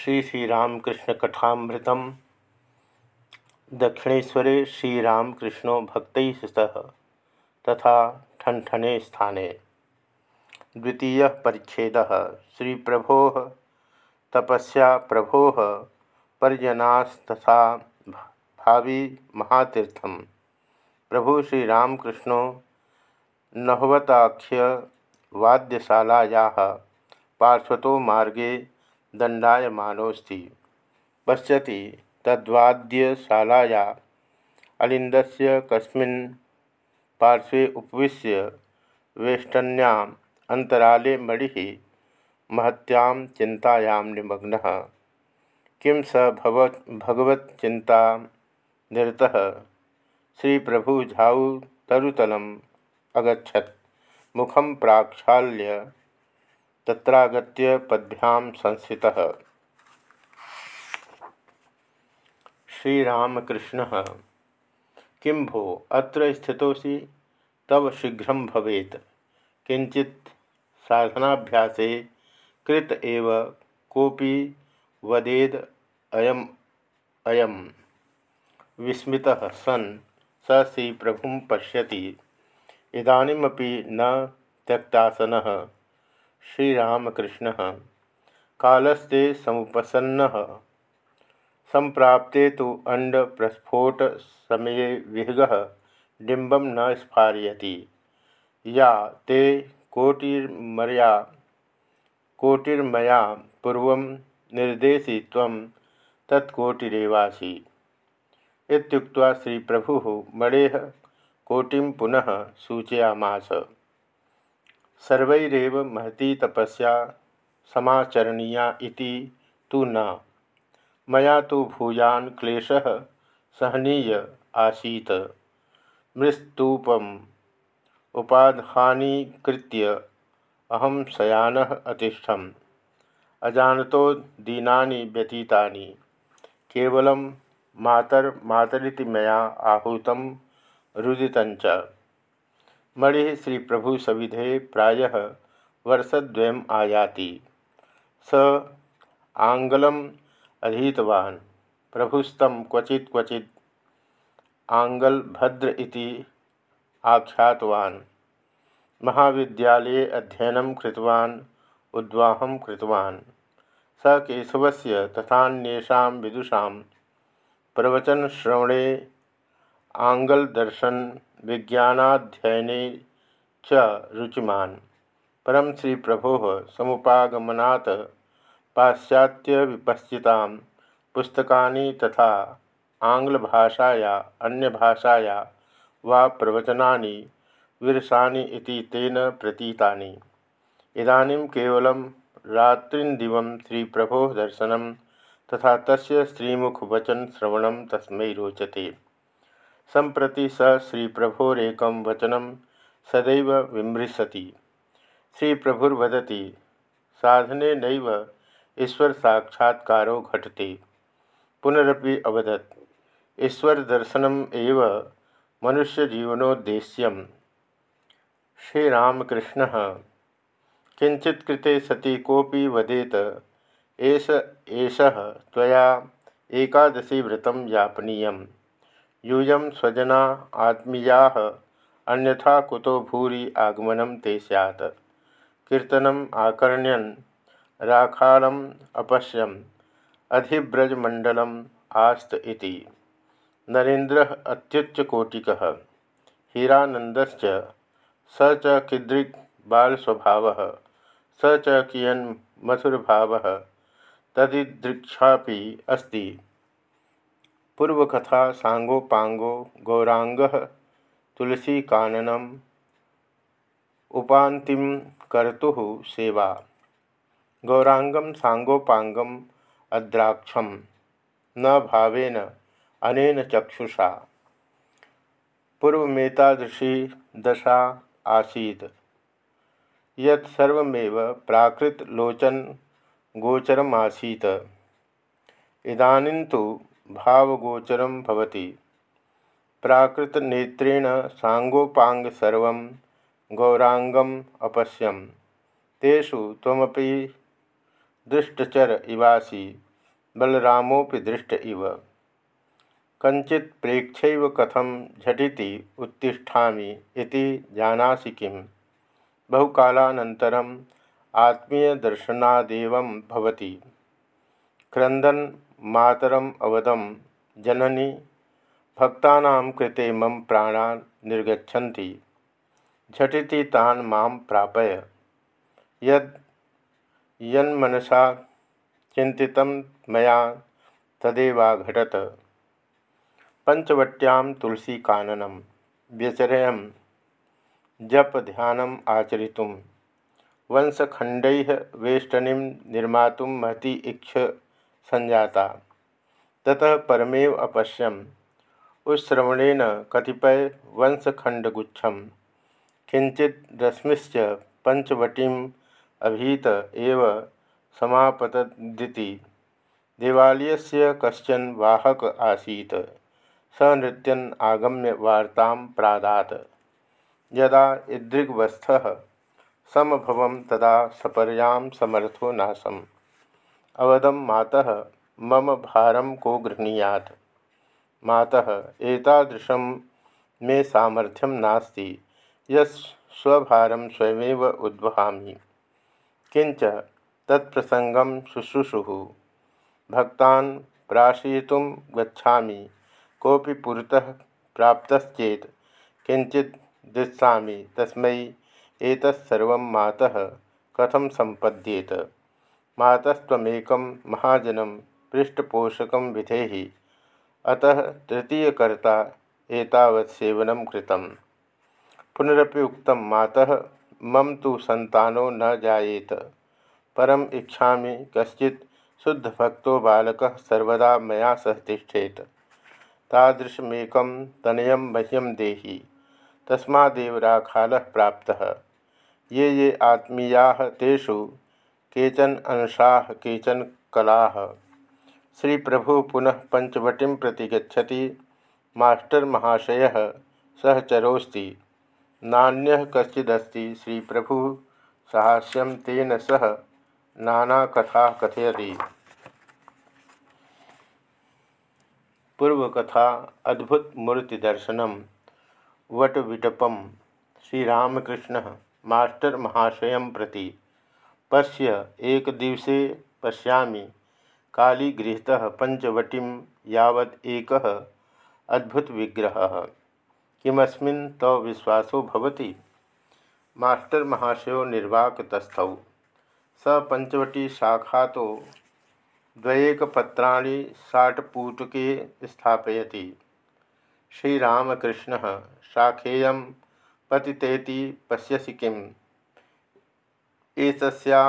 श्री श्रीरामकृष्ण कथामृतम दक्षिणेशरे श्रीरामकृष्णो भक्त सह तथा ठनठने स्थाने। द्वितीय परिच्छेद। श्री प्रभो तपस्या प्रभो पर्यनास्तथा भावी महातीर्थम। प्रभु श्रीरामकृष्णो नहवताख्य वाद्यशालाया पार्श्वतो मार्गे दंडायमानोस्ति पश्यति तद्वाद्यशालाया अलिन्दस्य कस्मिन् पार्श्वे उपविश्य वेष्टन्याम् अन्तराले मणिः महत्यां चिन्तायां निमग्नः। किं स भव भगवच्चिन्ता निरतः? झाऊ तरुतलम् अगछत मुखम प्राक्षाल्य तत्रागत्य पद्भ्यां संस्थितः। श्रीरामकृष्ण, किं भो अत्र स्थितोसि तव शीघ्र भवेत्। किंचित साधनाभ्यासे कृत एव कोपि वदेद अयम अयम। विस्मितः सन् स श्री प्रभु पश्यति। इदानीमपि न त्यक्तासनः। श्रीरामकृष्ण। कालस्ते समुपसन्न। संप्राप्ते तो अंड प्रस्फोट समय विहग डिंबम न स्फारयति। या ते कोटिर्मया कोटिर्मया पूर्व निर्देशी इत्युक्त्वा श्री प्रभु मणेह कोटिं पुनः सूचयामास। सर्वैरव महती तपस्या समाचरणीया इति तु न। मया तो भूयान क्लेश सहनीय आसीत। मृस्तूपम उपाधानीकृत्य अहम शयान अतिष्ठम। अजानतो दीनानि केवलं मातर मातरिति मया आहूतं रुदितञ्च मणि श्री प्रभु सविधे प्रायः वर्षद्वयम् आयाति। स आंग्लम अधीतवान्। क्वचित् क्वचित् आंगल भद्र इति आख्यातवान्। महाविद्यालये अध्ययनं कृतवान्, उद्वाहं कृतवान्। स केशवस्य तथान्येषां विदुषां प्रवचनश्रवणे आंग्लदर्शन विज्ञानाध्ययने च रुचिमान। परम श्री प्रभो समुपागमनात् पाश्चात्य विपश्चिता पुस्तकानि तथा आंग्लभाषाया अन्यभाषाया वा प्रवचनानि विरसानि इति तेन प्रतीतानि। इदानीं केवलं रात्रिदिवं श्रीप्रभो दर्शनं तथा तस्य श्रीमुखवचनश्रवणं तस्मै रोचते। संप्रति स श्री प्रभोरेक वचनम सदैव विमृशति। श्री प्रभुर्वदति साधने नैव ईश्वर साक्षात्कारो घटते। पुनरपि अवदत् ईश्वर दर्शनम एव मनुष्य जीवनोद्देश्यम श्रीरामकृष्ण किंचित कृते सति कोपी वदेत, एष एषः त्वया एकादशी व्रतं यापनीयम्। यूयं स्वजना आत्मीया, अन्यथा कुतो भूरि आगमनं ते स्यात्। कीर्तनम् आकर्ण्यन्, राखालम् अपश्यम्, अधिव्रजमण्डलम् आस्त इति। नरेन्द्रः अत्युच्चकोटिकः, हीरानन्दश्च स च कीदृक् बालस्वभावः, स च पूर्वकथा सांगोपांगो गौरांग तुलसी काननम उपांतिम कर्तु सेवा। गौरांगम सांगोपांगम अद्राक्षम न भावेन अनेन चक्षुषा। पूर्वमेतादृशी दशा आसीत्। यत्सर्वमेव प्राकृतलोचन गोचरमासीत्। इदानीं तो भावगोचर भवति। प्राकृतनेत्रेण साङ्गोपाङ्गसर्व गौरांगम अपश्यम। तेषु त्वमपि दृष्टचर इवासी बलरामोपि दृष्ट इव। कंचित प्रेक्ष कथम झटिति उत्तिष्ठामि इति जानासि किम। बहुकालानन्तरम् आत्मीयदर्शनादेवं भवति। क्रंदन मातरम अवदम। जननी, भक्तानां कृते मम प्राणान् निर्गछन्ति झटिति तान् माँ प्रापय। यद यन्मनसा चिन्तितं मया तदेवाघटत पंचवट्यां व्यचरयं जप ध्यानम् आचरितुं वंशखण्डैः वेष्टनीं निर्मातुं महती इक्ष संजाता। ततः परमेव अपश्यम। उश्रवणेन कतिपय वंशखंडगुच्छम किंचित रश्मिश्च पंचवटीम अभीत एव समापतदिति देवालयस्य कश्चन वाहक आसीत्। स नृत्यन आगम्य वार्ता प्रादात। यदा इदृग्वस्थः समभवं तदा सपर्यां समर्थो नासम्। अवदम मातः मम भारम को गृहणीयात। मातः एतादृशं मे सामर्थ्यं नास्ति यस्वभारं स्वयमेव उद्वहामि। किंच तत्प्रसंगं शुश्रूषु, भक्तान् प्राशयितुं गच्छामि, कोऽपि पुरतः प्राप्तश्चेत् किंचित दृश्यामि तस्मै एतत्सर्वं मातः कथं संपद्येत मातस्वेक महाजन पृष्ठपोषक विधे अतः तृतीयकर्ता एतावत् सेवनं कृतम्। पुनरपि उक्तं मातः, मम तो संतानो न जायेत। परम इच्छा कश्चित् शुद्धभक्तो बालक सर्वदा मया सह तिष्ठेत। तादृशमेकं तनय मह्यम देहि। तस्मादेव राखालः प्राप्तः। ये ये आत्मीया तेषु केचन अंशा, केचन कला। श्री प्रभु पुनः पंचवटी प्रति गच्छति मास्टर महाशय सहचरोस्ति नान्य कश्चिदस्ति श्री प्रभु साहस्यम तेन सह नाना कथा कथयति। पूर्वकथा, अद्भुत मूर्ति दर्शनम। वटविटपम। श्रीरामकृष्ण, मास्टर महाशय प्रति। पश्य, एक दिवसे पश्यामि। पंचवटीं यावत् एकः अद्भुत विग्रह किमस्मिन् तव विश्वासो भवति? मास्टर महाशयो निर्वाकतस्थौ। स पंचवटी शाखा तो द्वयेकपत्राणि साटपूटके स्थापयति। श्रीरामकृष्ण शाखेय पतितेति पश्यसि किम्? एतस्या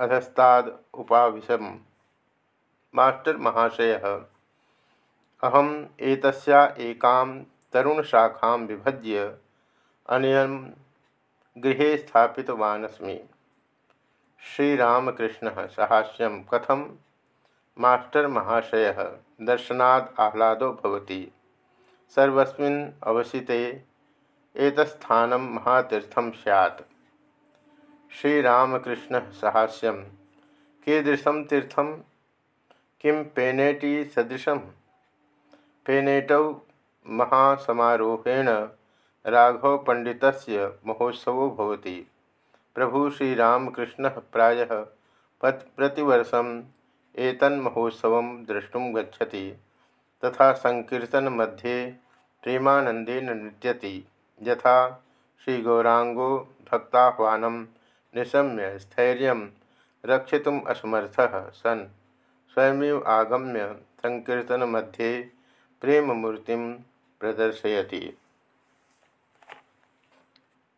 अधस्ताद उपाविशम। मास्टर महाशय। अहम एतस्या एकां तरुणशाखां विभज्य अनयन गृहे स्थापितवानस्मि श्रीरामकृष्ण सहास्यम कथम मास्टर महाशय, दर्शनाद आह्लादो भवति। सर्वस्मिन् अवसिते एतस्थानं महातीर्थं स्यात्। श्रीरामकृष्ण सहास्यम कीदृशम तीर्थम किम पेनेटी सदृशम पेनेटौ महासमारोहेण राघव पंडित महोत्सव होती प्रभु श्रीरामकृष्ण प्रायः प्रतिवर्षम एतन्महोत्सव द्रष्टुम गच्छति, तथा संकीर्तन मध्ये प्रेमानंदेन नृत्यति, यथा श्रीगौरांगो भक्ताह्वानम निशम्य स्थैर्य रक्षितुम असमर्थ सन। स्वयं आगम्य संकीर्तन मध्ये प्रेममूर्ति प्रदर्शयति।